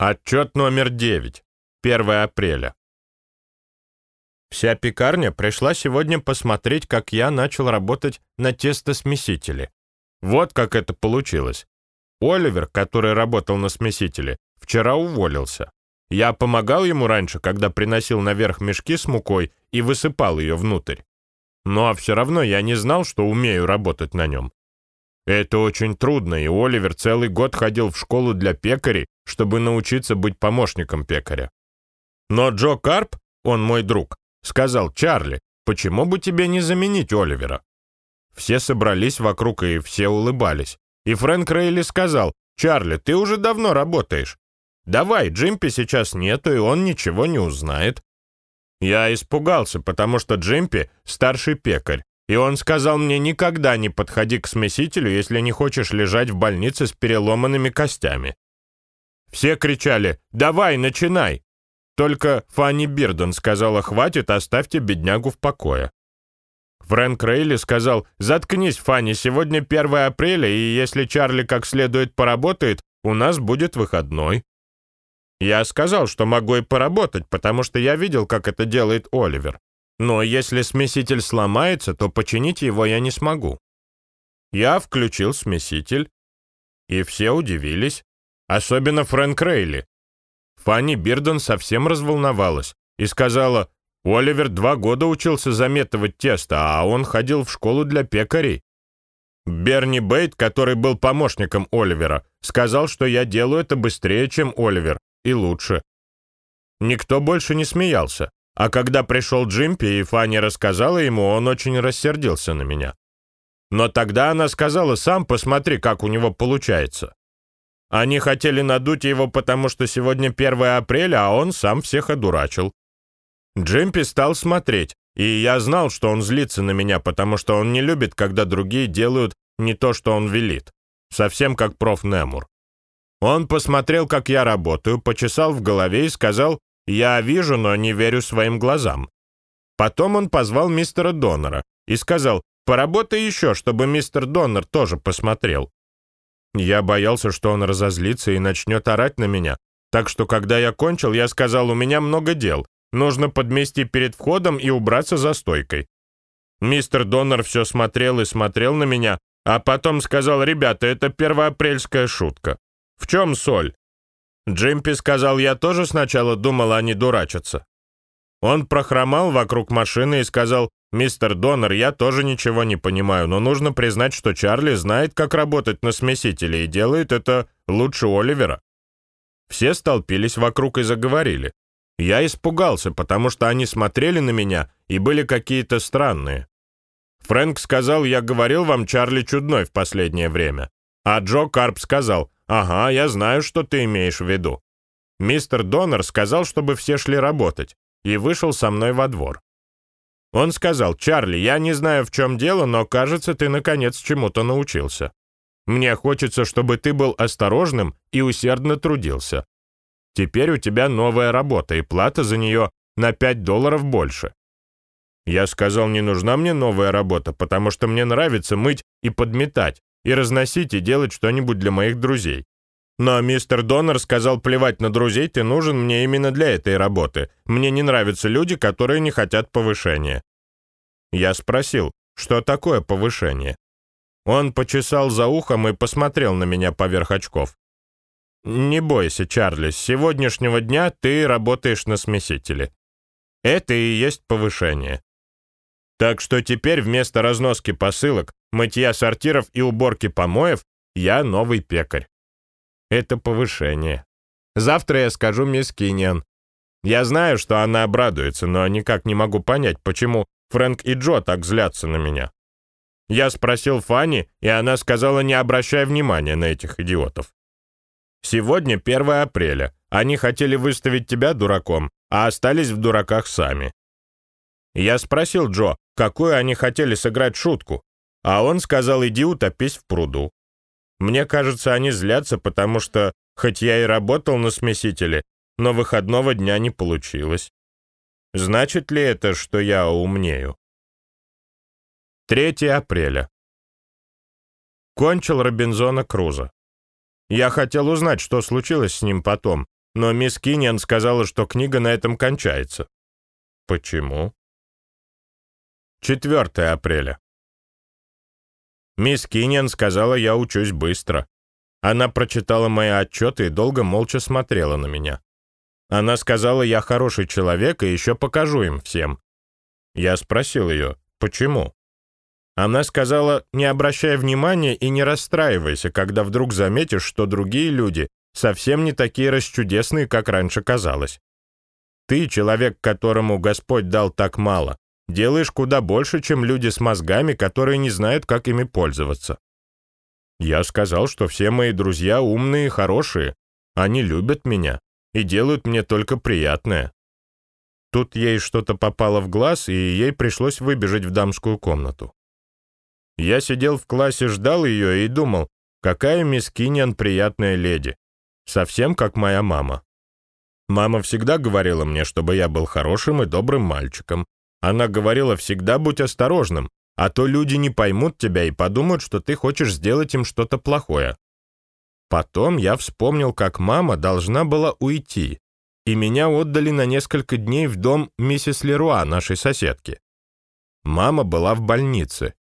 Отчет номер 9. 1 апреля. Вся пекарня пришла сегодня посмотреть, как я начал работать на тестосмесителе. Вот как это получилось. Оливер, который работал на смесителе, вчера уволился. Я помогал ему раньше, когда приносил наверх мешки с мукой и высыпал ее внутрь. Но все равно я не знал, что умею работать на нем. Это очень трудно, и Оливер целый год ходил в школу для пекарей, чтобы научиться быть помощником пекаря. Но Джо Карп, он мой друг, сказал, «Чарли, почему бы тебе не заменить Оливера?» Все собрались вокруг, и все улыбались. И Фрэнк Рейли сказал, «Чарли, ты уже давно работаешь. Давай, Джимпи сейчас нету, и он ничего не узнает». Я испугался, потому что Джимпи — старший пекарь, и он сказал мне, никогда не подходи к смесителю, если не хочешь лежать в больнице с переломанными костями. Все кричали «Давай, начинай!» Только Фанни Бирден сказала «Хватит, оставьте беднягу в покое». Фрэнк Рейли сказал «Заткнись, Фанни, сегодня 1 апреля, и если Чарли как следует поработает, у нас будет выходной». Я сказал, что могу и поработать, потому что я видел, как это делает Оливер. Но если смеситель сломается, то починить его я не смогу. Я включил смеситель, и все удивились, особенно Фрэнк Рейли. Фанни Бирден совсем разволновалась и сказала, «Оливер два года учился заметывать тесто, а он ходил в школу для пекарей». Берни Бейт, который был помощником Оливера, сказал, что я делаю это быстрее, чем Оливер, и лучше. Никто больше не смеялся. А когда пришел Джимпи и Фанни рассказала ему, он очень рассердился на меня. Но тогда она сказала, сам посмотри, как у него получается. Они хотели надуть его, потому что сегодня 1 апреля, а он сам всех одурачил. Джимпи стал смотреть, и я знал, что он злится на меня, потому что он не любит, когда другие делают не то, что он велит. Совсем как проф. Немур. Он посмотрел, как я работаю, почесал в голове и сказал, я вижу, но не верю своим глазам. Потом он позвал мистера Донора и сказал, поработай еще, чтобы мистер Донор тоже посмотрел. Я боялся, что он разозлится и начнет орать на меня, так что, когда я кончил, я сказал, у меня много дел, нужно подмести перед входом и убраться за стойкой. Мистер Донор все смотрел и смотрел на меня, а потом сказал, ребята, это первоапрельская шутка. В чем соль? Джимпи сказал, я тоже сначала думал, они дурачатся. Он прохромал вокруг машины и сказал, «Мистер Донор, я тоже ничего не понимаю, но нужно признать, что Чарли знает, как работать на смесителе и делает это лучше Оливера». Все столпились вокруг и заговорили. Я испугался, потому что они смотрели на меня и были какие-то странные. Фрэнк сказал, я говорил вам, Чарли чудной в последнее время. А Джо Карп сказал, «Ага, я знаю, что ты имеешь в виду». Мистер Донор сказал, чтобы все шли работать, и вышел со мной во двор. Он сказал, «Чарли, я не знаю, в чем дело, но, кажется, ты, наконец, чему-то научился. Мне хочется, чтобы ты был осторожным и усердно трудился. Теперь у тебя новая работа, и плата за нее на 5 долларов больше». Я сказал, не нужна мне новая работа, потому что мне нравится мыть и подметать, и разносить и делать что-нибудь для моих друзей. Но мистер Донор сказал, плевать на друзей, ты нужен мне именно для этой работы. Мне не нравятся люди, которые не хотят повышения. Я спросил, что такое повышение? Он почесал за ухом и посмотрел на меня поверх очков. «Не бойся, Чарли, с сегодняшнего дня ты работаешь на смесителе. Это и есть повышение. Так что теперь вместо разноски посылок, мытья сортиров и уборки помоев я новый пекарь. Это повышение. Завтра я скажу мисс Киньян. Я знаю, что она обрадуется, но никак не могу понять, почему Фрэнк и Джо так злятся на меня. Я спросил Фанни, и она сказала, не обращай внимания на этих идиотов. Сегодня 1 апреля. Они хотели выставить тебя дураком, а остались в дураках сами. Я спросил Джо, какую они хотели сыграть шутку, а он сказал, иди утопись в пруду. Мне кажется, они злятся, потому что, хоть я и работал на смесителе, но выходного дня не получилось. Значит ли это, что я умнею? 3 апреля. Кончил Робинзона Круза. Я хотел узнать, что случилось с ним потом, но мисс Киньян сказала, что книга на этом кончается. Почему? 4 апреля. Мисс Киньян сказала, я учусь быстро. Она прочитала мои отчеты и долго молча смотрела на меня. Она сказала, я хороший человек и еще покажу им всем. Я спросил ее, почему? Она сказала, не обращай внимания и не расстраивайся, когда вдруг заметишь, что другие люди совсем не такие расчудесные, как раньше казалось. Ты, человек, которому Господь дал так мало, делаешь куда больше, чем люди с мозгами, которые не знают, как ими пользоваться. Я сказал, что все мои друзья умные и хорошие, они любят меня и делают мне только приятное. Тут ей что-то попало в глаз, и ей пришлось выбежать в дамскую комнату. Я сидел в классе, ждал ее и думал, какая мисс Киньян приятная леди. Совсем как моя мама. Мама всегда говорила мне, чтобы я был хорошим и добрым мальчиком. Она говорила, всегда будь осторожным, а то люди не поймут тебя и подумают, что ты хочешь сделать им что-то плохое. Потом я вспомнил, как мама должна была уйти, и меня отдали на несколько дней в дом миссис Леруа, нашей соседки. Мама была в больнице,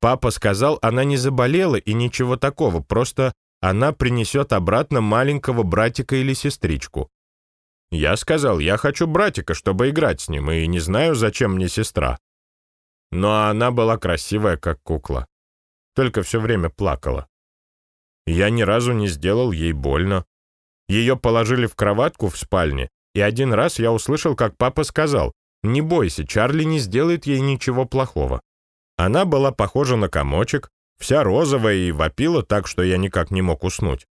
Папа сказал, она не заболела и ничего такого, просто она принесет обратно маленького братика или сестричку. Я сказал, я хочу братика, чтобы играть с ним, и не знаю, зачем мне сестра. Но она была красивая, как кукла. Только все время плакала. Я ни разу не сделал ей больно. Ее положили в кроватку в спальне, и один раз я услышал, как папа сказал, «Не бойся, Чарли не сделает ей ничего плохого». Она была похожа на комочек, вся розовая и вопила так, что я никак не мог уснуть.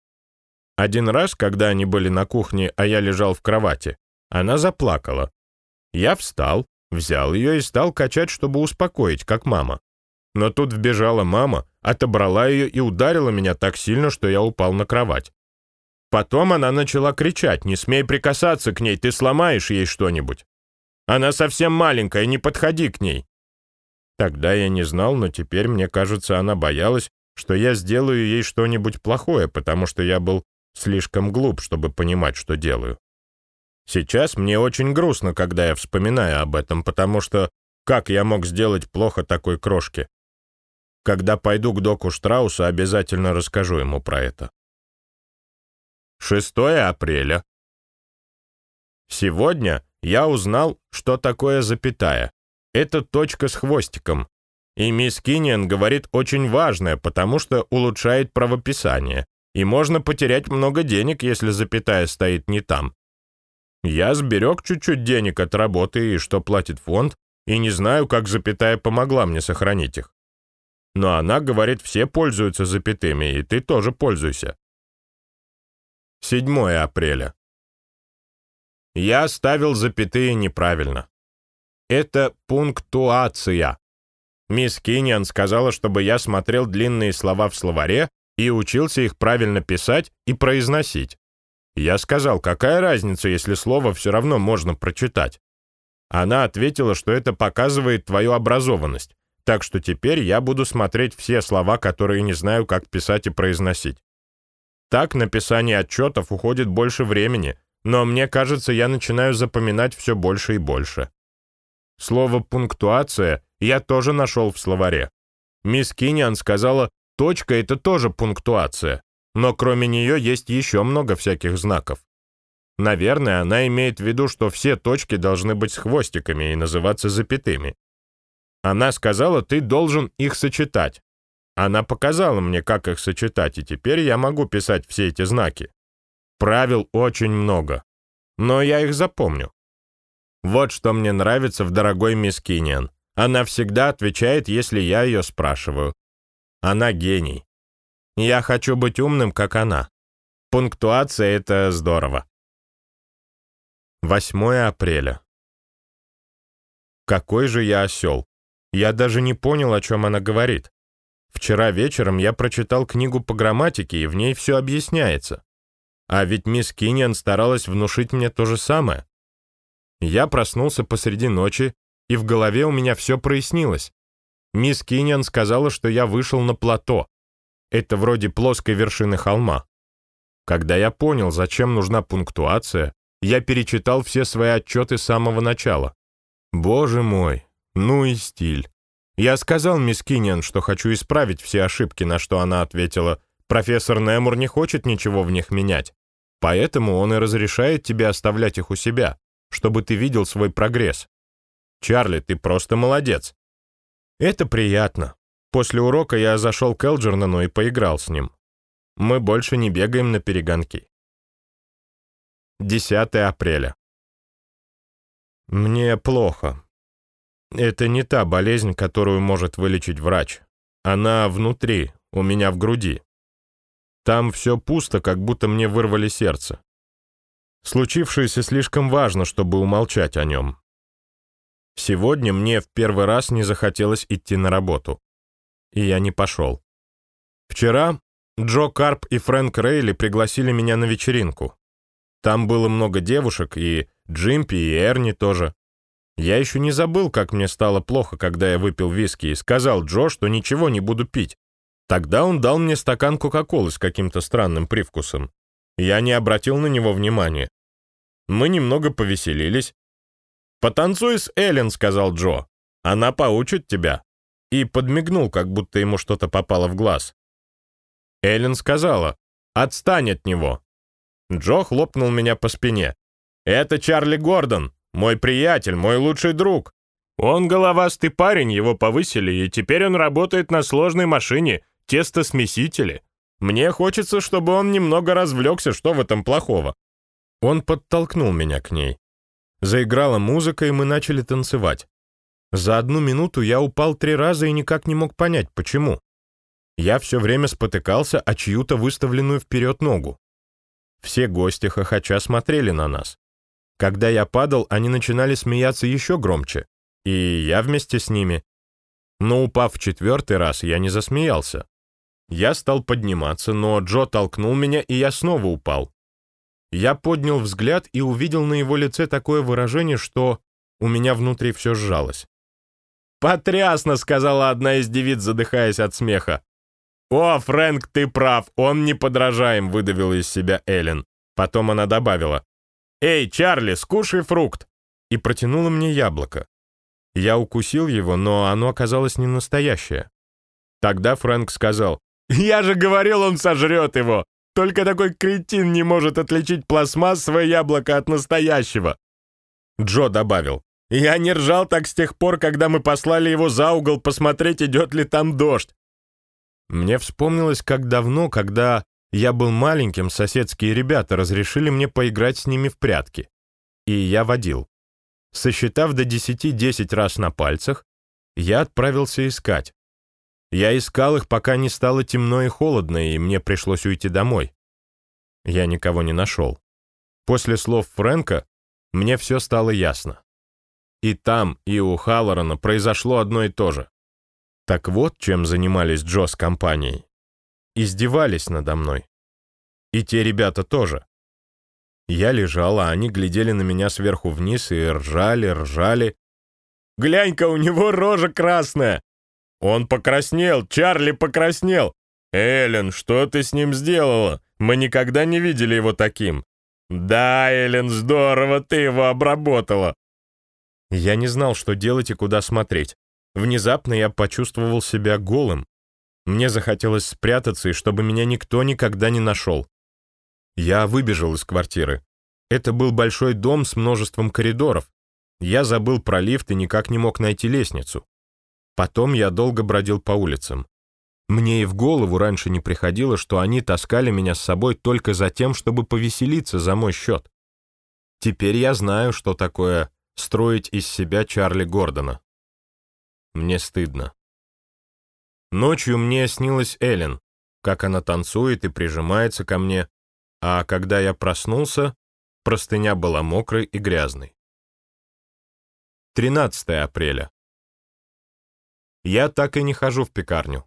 Один раз, когда они были на кухне, а я лежал в кровати, она заплакала. Я встал, взял ее и стал качать, чтобы успокоить, как мама. Но тут вбежала мама, отобрала ее и ударила меня так сильно, что я упал на кровать. Потом она начала кричать, «Не смей прикасаться к ней, ты сломаешь ей что-нибудь. Она совсем маленькая, не подходи к ней». Тогда я не знал, но теперь, мне кажется, она боялась, что я сделаю ей что-нибудь плохое, потому что я был слишком глуп, чтобы понимать, что делаю. Сейчас мне очень грустно, когда я вспоминаю об этом, потому что как я мог сделать плохо такой крошке? Когда пойду к доку Штрауса, обязательно расскажу ему про это. 6 апреля. Сегодня я узнал, что такое запятая. Это точка с хвостиком. И мисс Кинниан говорит очень важное, потому что улучшает правописание. И можно потерять много денег, если запятая стоит не там. Я сберег чуть-чуть денег от работы и что платит фонд, и не знаю, как запятая помогла мне сохранить их. Но она говорит, все пользуются запятыми, и ты тоже пользуйся. 7 апреля. Я ставил запятые неправильно. Это пунктуация. Мисс Киньян сказала, чтобы я смотрел длинные слова в словаре и учился их правильно писать и произносить. Я сказал, какая разница, если слово все равно можно прочитать. Она ответила, что это показывает твою образованность, так что теперь я буду смотреть все слова, которые не знаю, как писать и произносить. Так написание отчетов уходит больше времени, но мне кажется, я начинаю запоминать все больше и больше. Слово «пунктуация» я тоже нашел в словаре. Мисс Киньян сказала, точка — это тоже пунктуация, но кроме нее есть еще много всяких знаков. Наверное, она имеет в виду, что все точки должны быть с хвостиками и называться запятыми. Она сказала, ты должен их сочетать. Она показала мне, как их сочетать, и теперь я могу писать все эти знаки. Правил очень много, но я их запомню. Вот что мне нравится в дорогой мисс Кинниан. Она всегда отвечает, если я ее спрашиваю. Она гений. Я хочу быть умным, как она. Пунктуация — это здорово. 8 апреля. Какой же я осел. Я даже не понял, о чем она говорит. Вчера вечером я прочитал книгу по грамматике, и в ней все объясняется. А ведь мисс Кинниан старалась внушить мне то же самое. Я проснулся посреди ночи, и в голове у меня все прояснилось. Мисс Киньян сказала, что я вышел на плато. Это вроде плоской вершины холма. Когда я понял, зачем нужна пунктуация, я перечитал все свои отчеты с самого начала. Боже мой, ну и стиль. Я сказал мисс Киньян, что хочу исправить все ошибки, на что она ответила, профессор Немур не хочет ничего в них менять. Поэтому он и разрешает тебе оставлять их у себя, чтобы ты видел свой прогресс. Чарли, ты просто молодец. Это приятно. После урока я зашел к Элджернану и поиграл с ним. Мы больше не бегаем на перегонки. 10 апреля. Мне плохо. Это не та болезнь, которую может вылечить врач. Она внутри, у меня в груди. Там все пусто, как будто мне вырвали сердце. Случившееся слишком важно, чтобы умолчать о нем. Сегодня мне в первый раз не захотелось идти на работу. И я не пошел. Вчера Джо Карп и Фрэнк Рейли пригласили меня на вечеринку. Там было много девушек, и Джимпи, и Эрни тоже. Я еще не забыл, как мне стало плохо, когда я выпил виски, и сказал Джо, что ничего не буду пить. Тогда он дал мне стакан Кока-Колы с каким-то странным привкусом. Я не обратил на него внимания. Мы немного повеселились. «Потанцуй с Эллен», — сказал Джо. «Она поучит тебя». И подмигнул, как будто ему что-то попало в глаз. Эллен сказала, «Отстань от него». Джо хлопнул меня по спине. «Это Чарли Гордон, мой приятель, мой лучший друг. Он головастый парень, его повысили, и теперь он работает на сложной машине, тестосмесителе. Мне хочется, чтобы он немного развлекся, что в этом плохого?» Он подтолкнул меня к ней. Заиграла музыка, и мы начали танцевать. За одну минуту я упал три раза и никак не мог понять, почему. Я все время спотыкался о чью-то выставленную вперед ногу. Все гости хохоча смотрели на нас. Когда я падал, они начинали смеяться еще громче, и я вместе с ними. Но упав в четвертый раз, я не засмеялся. Я стал подниматься, но Джо толкнул меня, и я снова упал. Я поднял взгляд и увидел на его лице такое выражение, что у меня внутри все сжалось. «Потрясно!» — сказала одна из девиц, задыхаясь от смеха. «О, Фрэнк, ты прав, он не подражаем», — выдавила из себя Эллен. Потом она добавила. «Эй, Чарли, скушай фрукт!» И протянула мне яблоко. Я укусил его, но оно оказалось не настоящее. Тогда Фрэнк сказал, «Я же говорил, он сожрет его! Только такой кретин не может отличить пластмассовое яблоко от настоящего!» Джо добавил, «Я не ржал так с тех пор, когда мы послали его за угол посмотреть, идет ли там дождь. Мне вспомнилось, как давно, когда я был маленьким, соседские ребята разрешили мне поиграть с ними в прятки. И я водил. Сосчитав до десяти десять раз на пальцах, я отправился искать. Я искал их, пока не стало темно и холодно, и мне пришлось уйти домой. Я никого не нашел. После слов Фрэнка мне все стало ясно. И там, и у Халлорана произошло одно и то же. Так вот, чем занимались Джо с компанией. Издевались надо мной. И те ребята тоже. Я лежал, а они глядели на меня сверху вниз и ржали, ржали. «Глянь-ка, у него рожа красная!» «Он покраснел, Чарли покраснел!» «Эллен, что ты с ним сделала? Мы никогда не видели его таким!» «Да, Эллен, здорово ты его обработала!» Я не знал, что делать и куда смотреть. Внезапно я почувствовал себя голым. Мне захотелось спрятаться, и чтобы меня никто никогда не нашел. Я выбежал из квартиры. Это был большой дом с множеством коридоров. Я забыл про лифт и никак не мог найти лестницу. Потом я долго бродил по улицам. Мне и в голову раньше не приходило, что они таскали меня с собой только за тем, чтобы повеселиться за мой счет. Теперь я знаю, что такое строить из себя Чарли Гордона. Мне стыдно. Ночью мне снилась Эллен, как она танцует и прижимается ко мне, а когда я проснулся, простыня была мокрой и грязной. 13 апреля. Я так и не хожу в пекарню.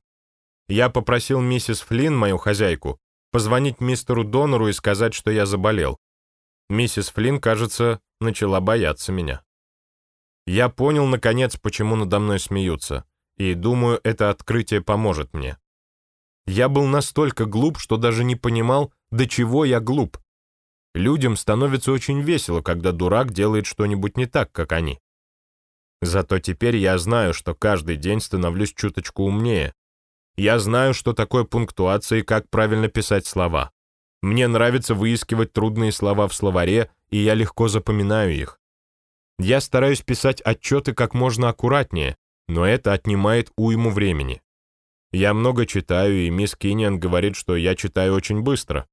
Я попросил миссис Флинн, мою хозяйку, позвонить мистеру Донору и сказать, что я заболел. Миссис Флинн, кажется, начала бояться меня. Я понял, наконец, почему надо мной смеются, и думаю, это открытие поможет мне. Я был настолько глуп, что даже не понимал, до чего я глуп. Людям становится очень весело, когда дурак делает что-нибудь не так, как они. Зато теперь я знаю, что каждый день становлюсь чуточку умнее. Я знаю, что такое пунктуация и как правильно писать слова. Мне нравится выискивать трудные слова в словаре, и я легко запоминаю их. Я стараюсь писать отчеты как можно аккуратнее, но это отнимает уйму времени. Я много читаю, и мисс Кинниан говорит, что я читаю очень быстро.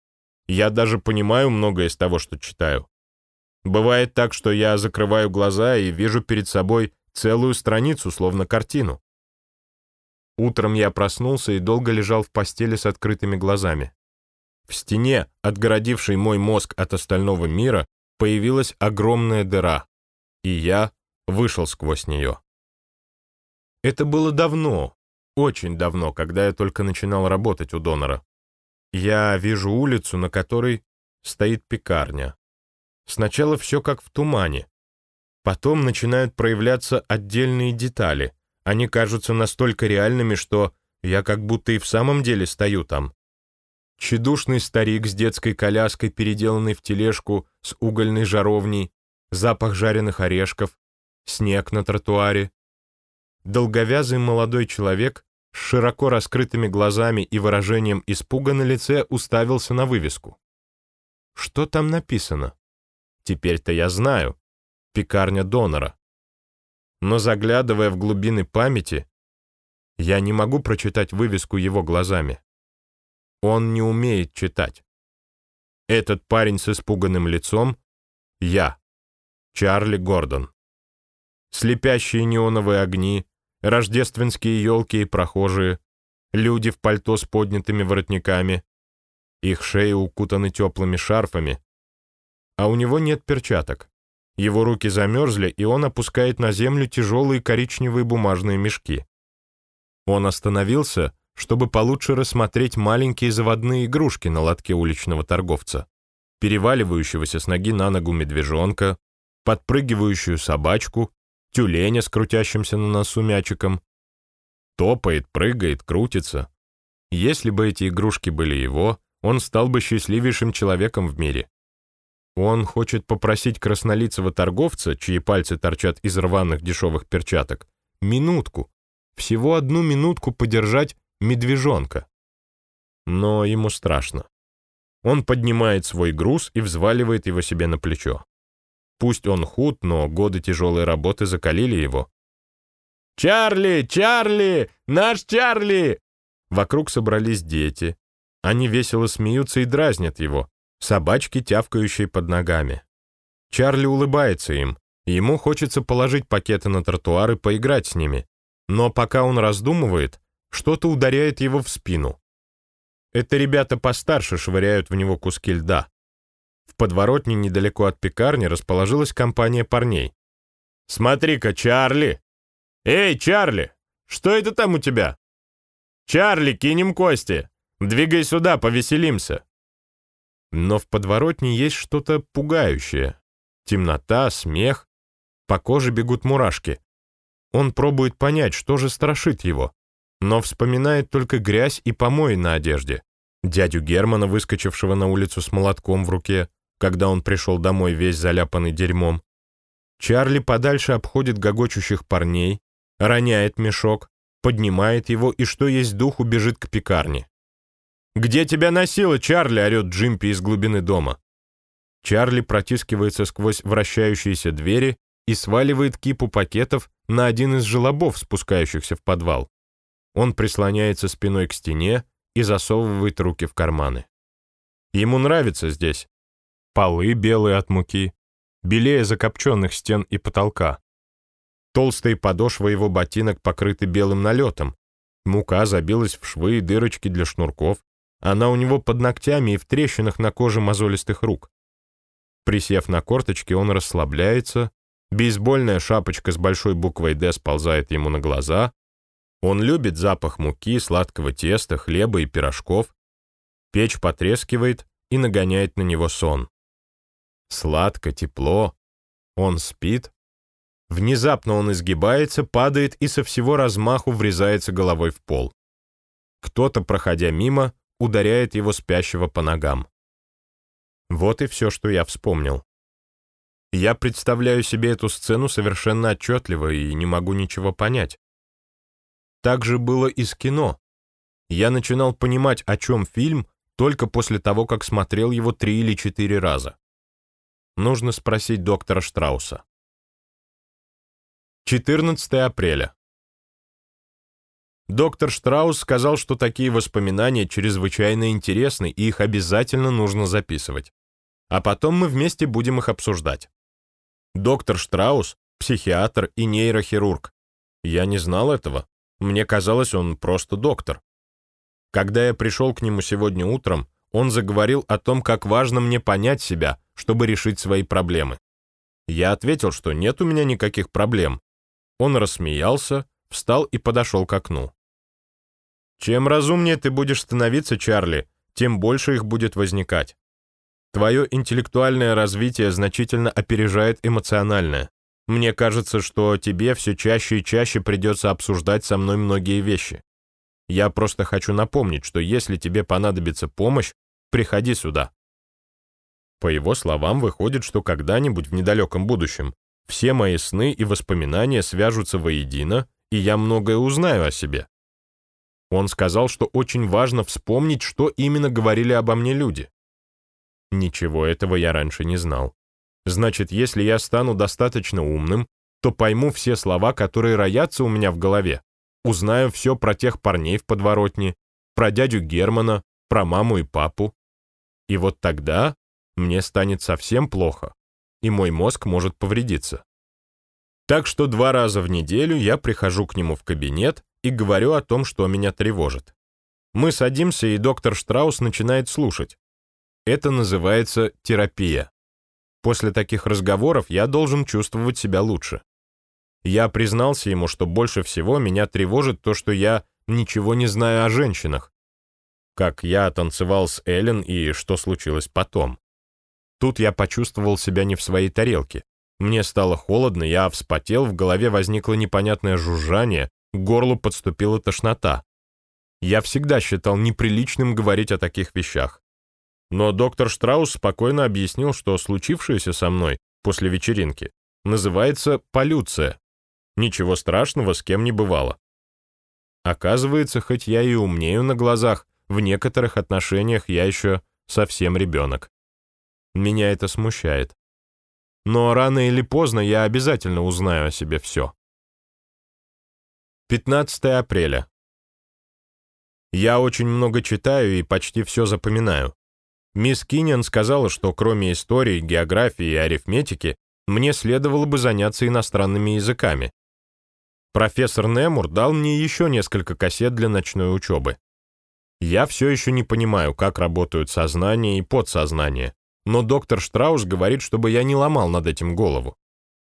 Я даже понимаю многое из того, что читаю. Бывает так, что я закрываю глаза и вижу перед собой целую страницу, словно картину. Утром я проснулся и долго лежал в постели с открытыми глазами. В стене, отгородившей мой мозг от остального мира, появилась огромная дыра, и я вышел сквозь нее. Это было давно, очень давно, когда я только начинал работать у донора. Я вижу улицу, на которой стоит пекарня. Сначала все как в тумане. Потом начинают проявляться отдельные детали. Они кажутся настолько реальными, что я как будто и в самом деле стою там. Чедушный старик с детской коляской, переделанный в тележку с угольной жаровней, запах жареных орешков, снег на тротуаре. Долговязый молодой человек с широко раскрытыми глазами и выражением испуга на лице уставился на вывеску. Что там написано? Теперь-то я знаю. Пекарня донора. Но заглядывая в глубины памяти, я не могу прочитать вывеску его глазами. Он не умеет читать. Этот парень с испуганным лицом — я, Чарли Гордон. Слепящие неоновые огни, рождественские елки и прохожие, люди в пальто с поднятыми воротниками, их шеи укутаны теплыми шарфами, а у него нет перчаток. Его руки замерзли, и он опускает на землю тяжелые коричневые бумажные мешки. Он остановился, чтобы получше рассмотреть маленькие заводные игрушки на лотке уличного торговца, переваливающегося с ноги на ногу медвежонка, подпрыгивающую собачку, тюленя с крутящимся на носу мячиком. Топает, прыгает, крутится. Если бы эти игрушки были его, он стал бы счастливейшим человеком в мире. Он хочет попросить краснолицего торговца, чьи пальцы торчат из рваных дешевых перчаток, минутку, всего одну минутку подержать медвежонка. Но ему страшно. Он поднимает свой груз и взваливает его себе на плечо. Пусть он худ, но годы тяжелой работы закалили его. «Чарли! Чарли! Наш Чарли!» Вокруг собрались дети. Они весело смеются и дразнят его. Собачки, тявкающие под ногами. Чарли улыбается им. Ему хочется положить пакеты на тротуар и поиграть с ними. Но пока он раздумывает, что-то ударяет его в спину. Это ребята постарше швыряют в него куски льда. В подворотне недалеко от пекарни расположилась компания парней. «Смотри-ка, Чарли! Эй, Чарли! Что это там у тебя? Чарли, кинем кости! Двигай сюда, повеселимся!» Но в подворотне есть что-то пугающее. Темнота, смех. По коже бегут мурашки. Он пробует понять, что же страшит его, но вспоминает только грязь и помои на одежде. Дядю Германа, выскочившего на улицу с молотком в руке, когда он пришел домой весь заляпанный дерьмом. Чарли подальше обходит гогочущих парней, роняет мешок, поднимает его и, что есть духу, бежит к пекарне. «Где тебя носило, Чарли?» — орет Джимпи из глубины дома. Чарли протискивается сквозь вращающиеся двери и сваливает кипу пакетов на один из желобов, спускающихся в подвал. Он прислоняется спиной к стене и засовывает руки в карманы. Ему нравится здесь, полы белые от муки, белее закопченных стен и потолка. Толстые подошвы его ботинок покрыты белым налетом. Мука забилась в швы и дырочки для шнурков. Она у него под ногтями и в трещинах на коже мозолистых рук. Присев на корточки, он расслабляется. Бейсбольная шапочка с большой буквой «Д» сползает ему на глаза. Он любит запах муки, сладкого теста, хлеба и пирожков. Печь потрескивает и нагоняет на него сон. Сладко, тепло. Он спит. Внезапно он изгибается, падает и со всего размаху врезается головой в пол. Кто-то, проходя мимо, ударяет его спящего по ногам. Вот и все, что я вспомнил. Я представляю себе эту сцену совершенно отчетливо и не могу ничего понять. Так же было и с кино. Я начинал понимать, о чем фильм, только после того, как смотрел его три или четыре раза. Нужно спросить доктора Штрауса. 14 апреля. Доктор Штраус сказал, что такие воспоминания чрезвычайно интересны, и их обязательно нужно записывать. А потом мы вместе будем их обсуждать. Доктор Штраус — психиатр и нейрохирург. Я не знал этого. Мне казалось, он просто доктор. Когда я пришел к нему сегодня утром, он заговорил о том, как важно мне понять себя, чтобы решить свои проблемы. Я ответил, что нет у меня никаких проблем. Он рассмеялся, встал и подошел к окну. «Чем разумнее ты будешь становиться, Чарли, тем больше их будет возникать. Твое интеллектуальное развитие значительно опережает эмоциональное. Мне кажется, что тебе все чаще и чаще придется обсуждать со мной многие вещи. Я просто хочу напомнить, что если тебе понадобится помощь, приходи сюда». По его словам, выходит, что когда-нибудь в недалеком будущем все мои сны и воспоминания свяжутся воедино, и я многое узнаю о себе. Он сказал, что очень важно вспомнить, что именно говорили обо мне люди. Ничего этого я раньше не знал. Значит, если я стану достаточно умным, то пойму все слова, которые роятся у меня в голове, Узнаю все про тех парней в подворотне, про дядю Германа, про маму и папу. И вот тогда мне станет совсем плохо, и мой мозг может повредиться. Так что два раза в неделю я прихожу к нему в кабинет и говорю о том, что меня тревожит. Мы садимся, и доктор Штраус начинает слушать. Это называется терапия. После таких разговоров я должен чувствовать себя лучше. Я признался ему, что больше всего меня тревожит то, что я ничего не знаю о женщинах. Как я танцевал с Эллен и что случилось потом. Тут я почувствовал себя не в своей тарелке. Мне стало холодно, я вспотел, в голове возникло непонятное жужжание, к горлу подступила тошнота. Я всегда считал неприличным говорить о таких вещах. Но доктор Штраус спокойно объяснил, что случившееся со мной после вечеринки называется полюция. Ничего страшного с кем не бывало. Оказывается, хоть я и умнею на глазах, в некоторых отношениях я еще совсем ребенок. Меня это смущает. Но рано или поздно я обязательно узнаю о себе все. 15 апреля. Я очень много читаю и почти все запоминаю. Мисс Киньян сказала, что кроме истории, географии и арифметики, мне следовало бы заняться иностранными языками. Профессор Немур дал мне еще несколько кассет для ночной учебы. Я все еще не понимаю, как работают сознание и подсознание, но доктор Штраус говорит, чтобы я не ломал над этим голову.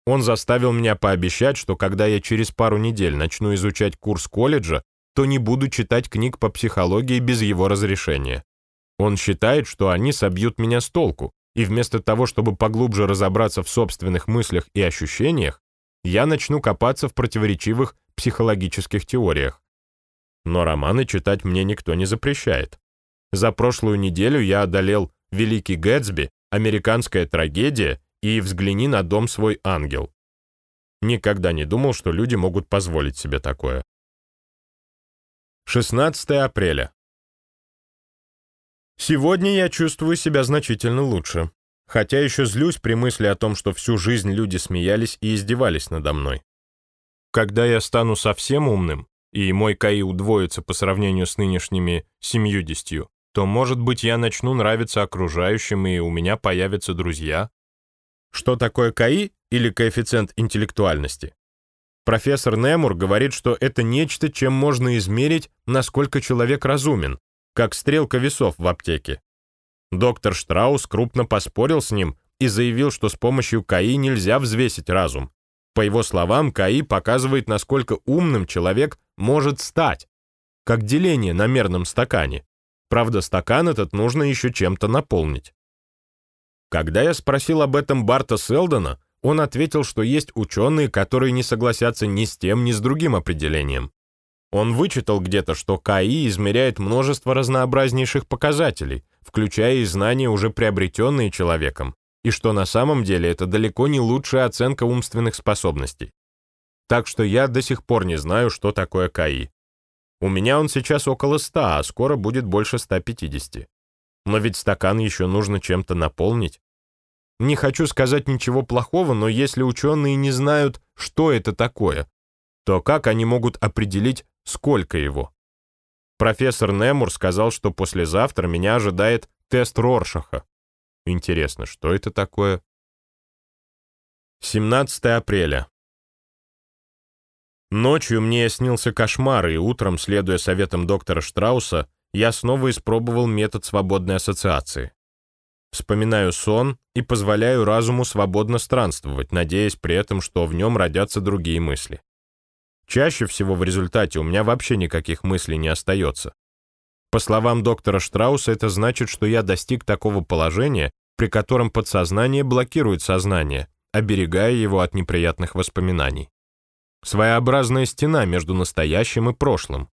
Он заставил меня пообещать, что когда я через пару недель начну изучать курс колледжа, то не буду читать книг по психологии без его разрешения. Он считает, что они собьют меня с толку, и вместо того, чтобы поглубже разобраться в собственных мыслях и ощущениях, я начну копаться в противоречивых психологических теориях. Но романы читать мне никто не запрещает. За прошлую неделю я одолел «Великий Гэтсби», «Американская трагедия» и «Взгляни на дом свой ангел». Никогда не думал, что люди могут позволить себе такое. 16 апреля. Сегодня я чувствую себя значительно лучше хотя еще злюсь при мысли о том, что всю жизнь люди смеялись и издевались надо мной. Когда я стану совсем умным, и мой КАИ удвоится по сравнению с нынешними семьюдесятью, то, может быть, я начну нравиться окружающим, и у меня появятся друзья. Что такое КАИ или коэффициент интеллектуальности? Профессор Немур говорит, что это нечто, чем можно измерить, насколько человек разумен, как стрелка весов в аптеке. Доктор Штраус крупно поспорил с ним и заявил, что с помощью КАИ нельзя взвесить разум. По его словам, КАИ показывает, насколько умным человек может стать, как деление на мерном стакане. Правда, стакан этот нужно еще чем-то наполнить. Когда я спросил об этом Барта Селдона, он ответил, что есть ученые, которые не согласятся ни с тем, ни с другим определением. Он вычитал где-то, что КАИ измеряет множество разнообразнейших показателей, включая и знания, уже приобретенные человеком, и что на самом деле это далеко не лучшая оценка умственных способностей. Так что я до сих пор не знаю, что такое КАИ. У меня он сейчас около 100, а скоро будет больше 150. Но ведь стакан еще нужно чем-то наполнить. Не хочу сказать ничего плохого, но если ученые не знают, что это такое, то как они могут определить, сколько его? Профессор Немур сказал, что послезавтра меня ожидает тест Роршаха. Интересно, что это такое? 17 апреля. Ночью мне снился кошмар, и утром, следуя советам доктора Штрауса, я снова испробовал метод свободной ассоциации. Вспоминаю сон и позволяю разуму свободно странствовать, надеясь при этом, что в нем родятся другие мысли. Чаще всего в результате у меня вообще никаких мыслей не остается. По словам доктора Штрауса, это значит, что я достиг такого положения, при котором подсознание блокирует сознание, оберегая его от неприятных воспоминаний. Своеобразная стена между настоящим и прошлым.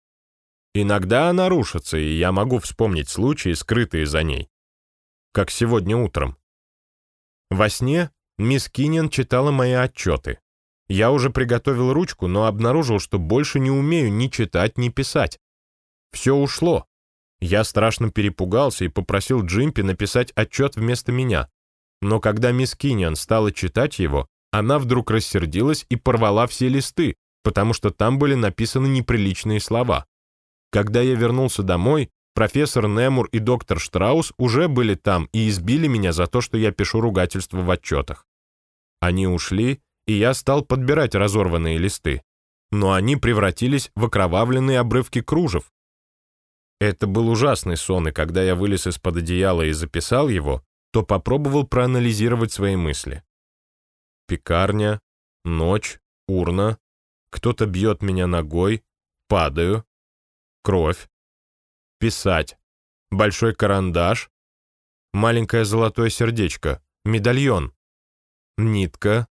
Иногда она рушится, и я могу вспомнить случаи, скрытые за ней. Как сегодня утром. Во сне мисс Кинен читала мои отчеты. Я уже приготовил ручку, но обнаружил, что больше не умею ни читать, ни писать. Все ушло. Я страшно перепугался и попросил Джимпи написать отчет вместо меня. Но когда мисс Киньян стала читать его, она вдруг рассердилась и порвала все листы, потому что там были написаны неприличные слова. Когда я вернулся домой, профессор Немур и доктор Штраус уже были там и избили меня за то, что я пишу ругательства в отчетах. Они ушли, и я стал подбирать разорванные листы. Но они превратились в окровавленные обрывки кружев. Это был ужасный сон, и когда я вылез из-под одеяла и записал его, то попробовал проанализировать свои мысли. Пекарня, ночь, урна, кто-то бьет меня ногой, падаю, кровь, писать, большой карандаш, маленькое золотое сердечко, медальон, нитка,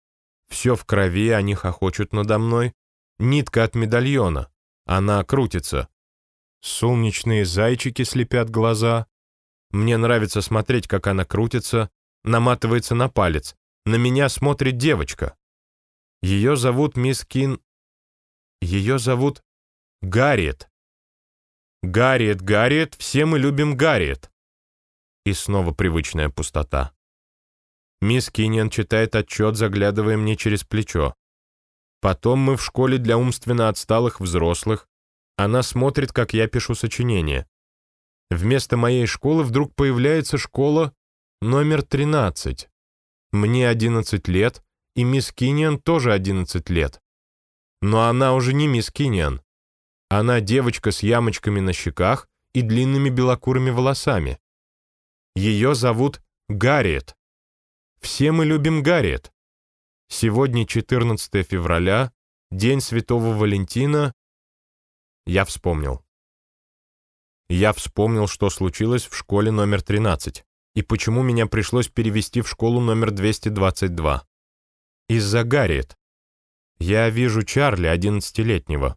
все в крови, они хохочут надо мной. Нитка от медальона. Она крутится. Солнечные зайчики слепят глаза. Мне нравится смотреть, как она крутится, наматывается на палец. На меня смотрит девочка. Ее зовут мисс Кин... Ее зовут Гарриет. Гарриет, Гарриет, все мы любим Гарриет. И снова привычная пустота. Мисс Киньян читает отчет, заглядывая мне через плечо. Потом мы в школе для умственно отсталых взрослых. Она смотрит, как я пишу сочинение. Вместо моей школы вдруг появляется школа номер 13. Мне 11 лет, и мисс Киньян тоже 11 лет. Но она уже не мисс Киньян. Она девочка с ямочками на щеках и длинными белокурыми волосами. Ее зовут Гарриет. Все мы любим Гарриет. Сегодня 14 февраля, День Святого Валентина. Я вспомнил. Я вспомнил, что случилось в школе номер 13 и почему меня пришлось перевести в школу номер 222. Из-за Гарриет. Я вижу Чарли, 11-летнего.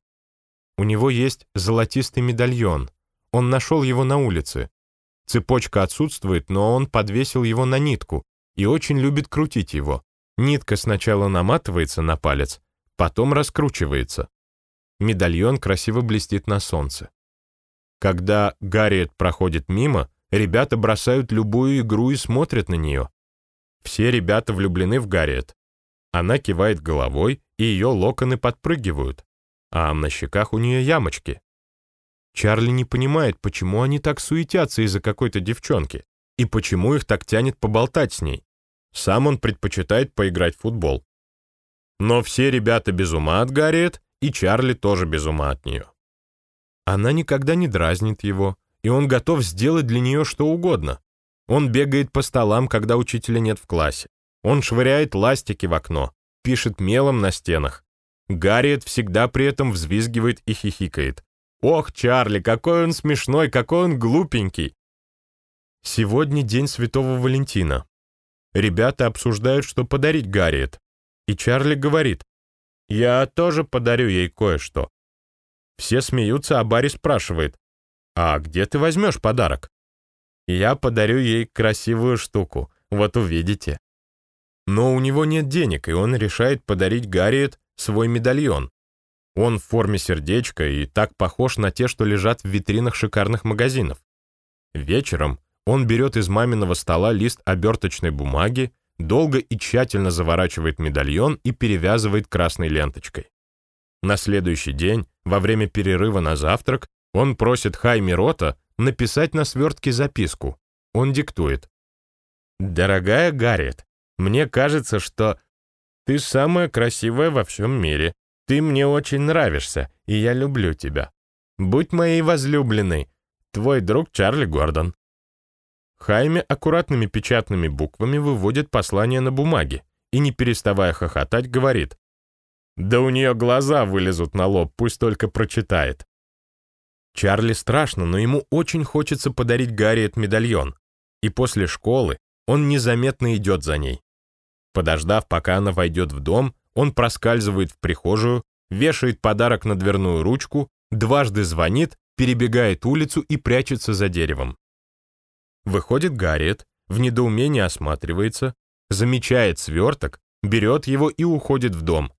У него есть золотистый медальон. Он нашел его на улице. Цепочка отсутствует, но он подвесил его на нитку, и очень любит крутить его. Нитка сначала наматывается на палец, потом раскручивается. Медальон красиво блестит на солнце. Когда Гарриет проходит мимо, ребята бросают любую игру и смотрят на нее. Все ребята влюблены в Гарриет. Она кивает головой, и ее локоны подпрыгивают, а на щеках у нее ямочки. Чарли не понимает, почему они так суетятся из-за какой-то девчонки и почему их так тянет поболтать с ней. Сам он предпочитает поиграть в футбол. Но все ребята без ума от Гарриет, и Чарли тоже без ума от нее. Она никогда не дразнит его, и он готов сделать для нее что угодно. Он бегает по столам, когда учителя нет в классе. Он швыряет ластики в окно, пишет мелом на стенах. Гарриет всегда при этом взвизгивает и хихикает. «Ох, Чарли, какой он смешной, какой он глупенький!» Сегодня день Святого Валентина. Ребята обсуждают, что подарить Гарриет. И Чарли говорит, «Я тоже подарю ей кое-что». Все смеются, а Барри спрашивает, «А где ты возьмешь подарок?» Я подарю ей красивую штуку, вот увидите. Но у него нет денег, и он решает подарить Гарриет свой медальон. Он в форме сердечка и так похож на те, что лежат в витринах шикарных магазинов. Вечером он берет из маминого стола лист оберточной бумаги, долго и тщательно заворачивает медальон и перевязывает красной ленточкой. На следующий день, во время перерыва на завтрак, он просит Хайми Рота написать на свертке записку. Он диктует. «Дорогая Гарриет, мне кажется, что ты самая красивая во всем мире. Ты мне очень нравишься, и я люблю тебя. Будь моей возлюбленной. Твой друг Чарли Гордон». Хайме аккуратными печатными буквами выводит послание на бумаге и, не переставая хохотать, говорит. «Да у нее глаза вылезут на лоб, пусть только прочитает». Чарли страшно, но ему очень хочется подарить Гарриет медальон. И после школы он незаметно идет за ней. Подождав, пока она войдет в дом, он проскальзывает в прихожую, вешает подарок на дверную ручку, дважды звонит, перебегает улицу и прячется за деревом. Выходит Гарриет, в недоумении осматривается, замечает сверток, берет его и уходит в дом.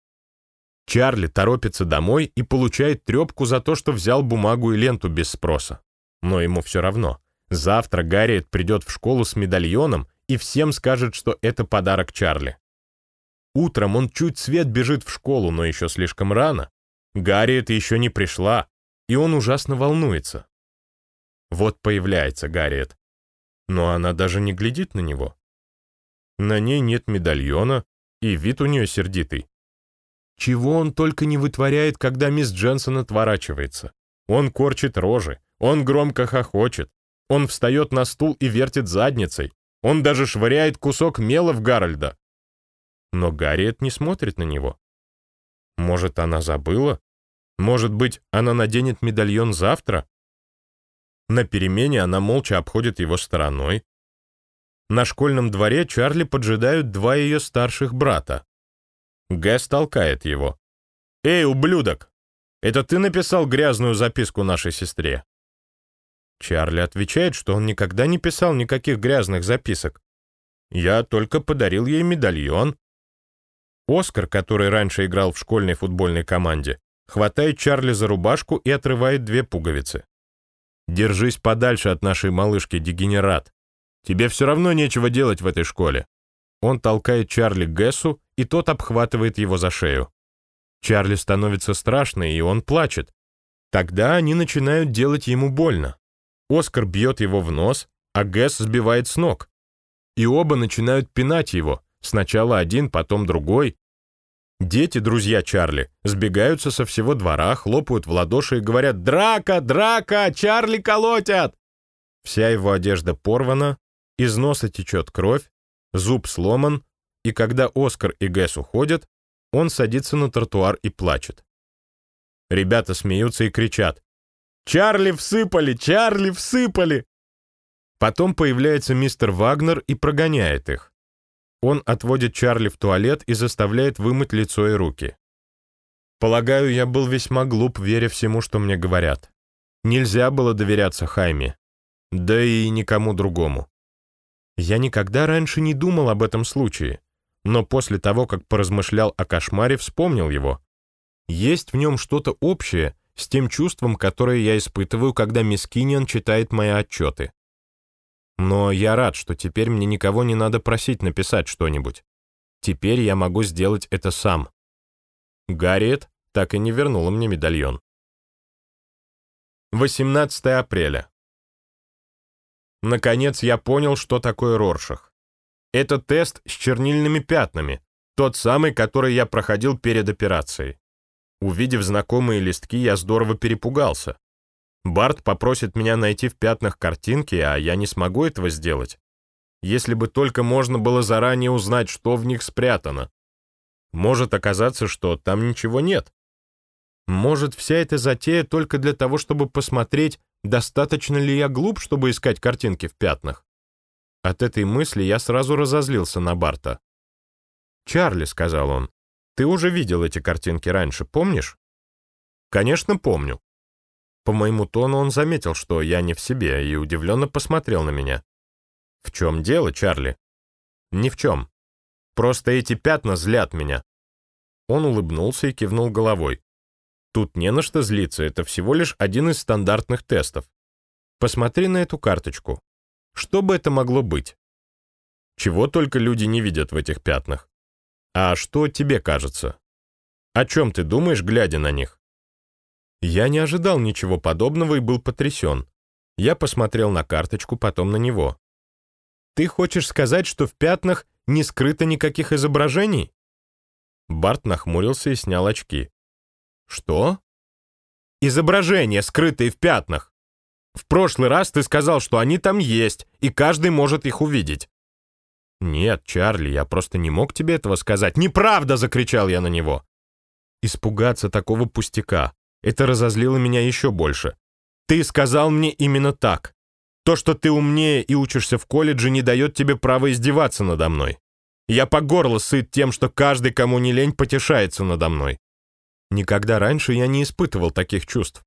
Чарли торопится домой и получает трепку за то, что взял бумагу и ленту без спроса. Но ему все равно. Завтра Гарриет придет в школу с медальоном и всем скажет, что это подарок Чарли. Утром он чуть свет бежит в школу, но еще слишком рано. Гарриет еще не пришла, и он ужасно волнуется. Вот появляется Гарриет. Но она даже не глядит на него. На ней нет медальона, и вид у нее сердитый. Чего он только не вытворяет, когда мисс Дженсон отворачивается. Он корчит рожи, он громко хохочет, он встает на стул и вертит задницей, он даже швыряет кусок мела в Гарольда. Но Гарриет не смотрит на него. Может, она забыла? Может быть, она наденет медальон завтра? На перемене она молча обходит его стороной. На школьном дворе Чарли поджидают два ее старших брата. Гэс толкает его. «Эй, ублюдок! Это ты написал грязную записку нашей сестре?» Чарли отвечает, что он никогда не писал никаких грязных записок. «Я только подарил ей медальон». Оскар, который раньше играл в школьной футбольной команде, хватает Чарли за рубашку и отрывает две пуговицы. «Держись подальше от нашей малышки, дегенерат. Тебе все равно нечего делать в этой школе». Он толкает Чарли к Гэсу, и тот обхватывает его за шею. Чарли становится страшно, и он плачет. Тогда они начинают делать ему больно. Оскар бьет его в нос, а Гэс сбивает с ног. И оба начинают пинать его, сначала один, потом другой. Дети, друзья Чарли, сбегаются со всего двора, хлопают в ладоши и говорят «Драка! Драка! Чарли колотят!» Вся его одежда порвана, из носа течет кровь, зуб сломан, и когда Оскар и Гэс уходят, он садится на тротуар и плачет. Ребята смеются и кричат «Чарли всыпали! Чарли всыпали!» Потом появляется мистер Вагнер и прогоняет их. Он отводит Чарли в туалет и заставляет вымыть лицо и руки. Полагаю, я был весьма глуп, веря всему, что мне говорят. Нельзя было доверяться Хайме. Да и никому другому. Я никогда раньше не думал об этом случае, но после того, как поразмышлял о кошмаре, вспомнил его. Есть в нем что-то общее с тем чувством, которое я испытываю, когда мисс Киньян читает мои отчеты. Но я рад, что теперь мне никого не надо просить написать что-нибудь. Теперь я могу сделать это сам. Гарриет так и не вернула мне медальон. 18 апреля. Наконец я понял, что такое Роршах. Это тест с чернильными пятнами, тот самый, который я проходил перед операцией. Увидев знакомые листки, я здорово перепугался. Барт попросит меня найти в пятнах картинки, а я не смогу этого сделать. Если бы только можно было заранее узнать, что в них спрятано. Может оказаться, что там ничего нет. Может, вся эта затея только для того, чтобы посмотреть, достаточно ли я глуп, чтобы искать картинки в пятнах. От этой мысли я сразу разозлился на Барта. «Чарли», — сказал он, ты уже видел эти картинки раньше, помнишь? Конечно, помню. По моему тону он заметил, что я не в себе, и удивленно посмотрел на меня. В чем дело, Чарли? Ни в чем. Просто эти пятна злят меня. Он улыбнулся и кивнул головой. Тут не на что злиться, это всего лишь один из стандартных тестов. Посмотри на эту карточку. Что бы это могло быть? Чего только люди не видят в этих пятнах. А что тебе кажется? О чем ты думаешь, глядя на них? Я не ожидал ничего подобного и был потрясен. Я посмотрел на карточку, потом на него. Ты хочешь сказать, что в пятнах не скрыто никаких изображений? Барт нахмурился и снял очки. Что? Изображения, скрытые в пятнах. В прошлый раз ты сказал, что они там есть, и каждый может их увидеть. «Нет, Чарли, я просто не мог тебе этого сказать». «Неправда!» — закричал я на него. Испугаться такого пустяка. Это разозлило меня еще больше. «Ты сказал мне именно так. То, что ты умнее и учишься в колледже, не дает тебе права издеваться надо мной. Я по горло сыт тем, что каждый, кому не лень, потешается надо мной. Никогда раньше я не испытывал таких чувств.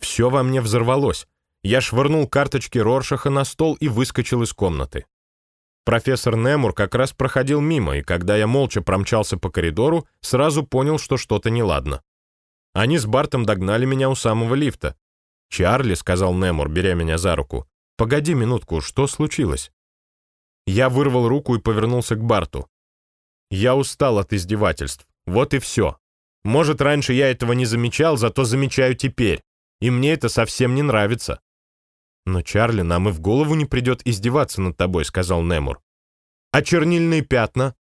Все во мне взорвалось. Я швырнул карточки Роршаха на стол и выскочил из комнаты. Профессор Немур как раз проходил мимо, и когда я молча промчался по коридору, сразу понял, что что-то неладно. Они с Бартом догнали меня у самого лифта. «Чарли», — сказал Немур, беря меня за руку, — «погоди минутку, что случилось?» Я вырвал руку и повернулся к Барту. «Я устал от издевательств. Вот и все. Может, раньше я этого не замечал, зато замечаю теперь. И мне это совсем не нравится. «Но, Чарли, нам и в голову не придет издеваться над тобой», — сказал Немур. «А чернильные пятна?»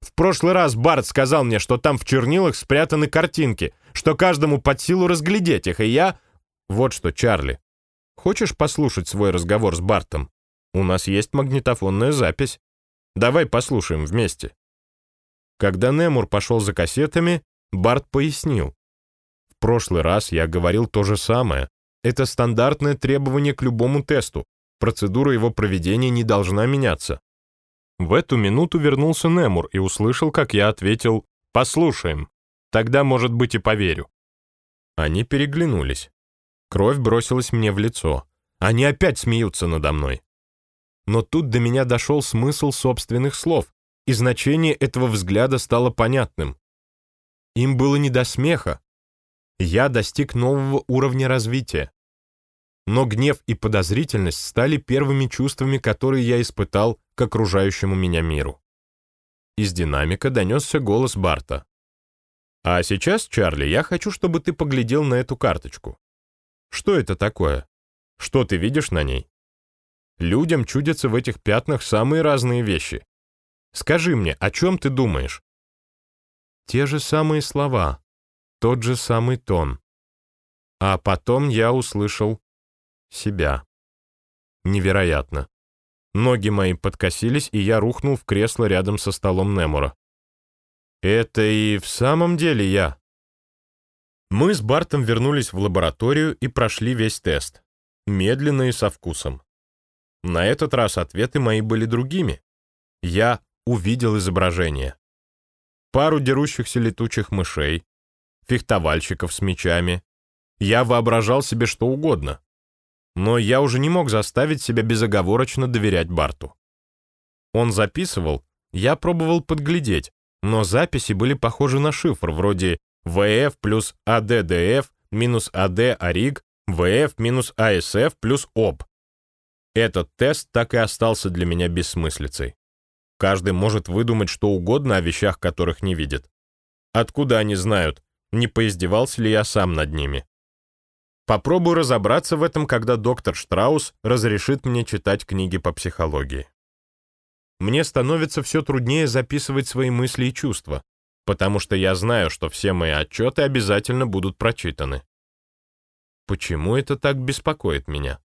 «В прошлый раз Барт сказал мне, что там в чернилах спрятаны картинки, что каждому под силу разглядеть их, и я...» «Вот что, Чарли, хочешь послушать свой разговор с Бартом? У нас есть магнитофонная запись. Давай послушаем вместе». Когда Немур пошел за кассетами, Барт пояснил. «В прошлый раз я говорил то же самое, это стандартное требование к любому тесту. Процедура его проведения не должна меняться. В эту минуту вернулся Немур и услышал, как я ответил «Послушаем. Тогда, может быть, и поверю». Они переглянулись. Кровь бросилась мне в лицо. Они опять смеются надо мной. Но тут до меня дошел смысл собственных слов, и значение этого взгляда стало понятным. Им было не до смеха, я достиг нового уровня развития. Но гнев и подозрительность стали первыми чувствами, которые я испытал к окружающему меня миру. Из динамика донесся голос Барта. «А сейчас, Чарли, я хочу, чтобы ты поглядел на эту карточку. Что это такое? Что ты видишь на ней? Людям чудятся в этих пятнах самые разные вещи. Скажи мне, о чем ты думаешь?» Те же самые слова, тот же самый тон. А потом я услышал себя. Невероятно. Ноги мои подкосились, и я рухнул в кресло рядом со столом Немура. Это и в самом деле я. Мы с Бартом вернулись в лабораторию и прошли весь тест. Медленно и со вкусом. На этот раз ответы мои были другими. Я увидел изображение. Пару дерущихся летучих мышей, фехтовальщиков с мечами. Я воображал себе что угодно. Но я уже не мог заставить себя безоговорочно доверять Барту. Он записывал, я пробовал подглядеть, но записи были похожи на шифр, вроде ВФ плюс АДДФ минус АД АРИГ, ВФ минус АСФ плюс ОП. Этот тест так и остался для меня бессмыслицей. Каждый может выдумать что угодно о вещах, которых не видит. Откуда они знают, не поиздевался ли я сам над ними. Попробую разобраться в этом, когда доктор Штраус разрешит мне читать книги по психологии. Мне становится все труднее записывать свои мысли и чувства, потому что я знаю, что все мои отчеты обязательно будут прочитаны. Почему это так беспокоит меня?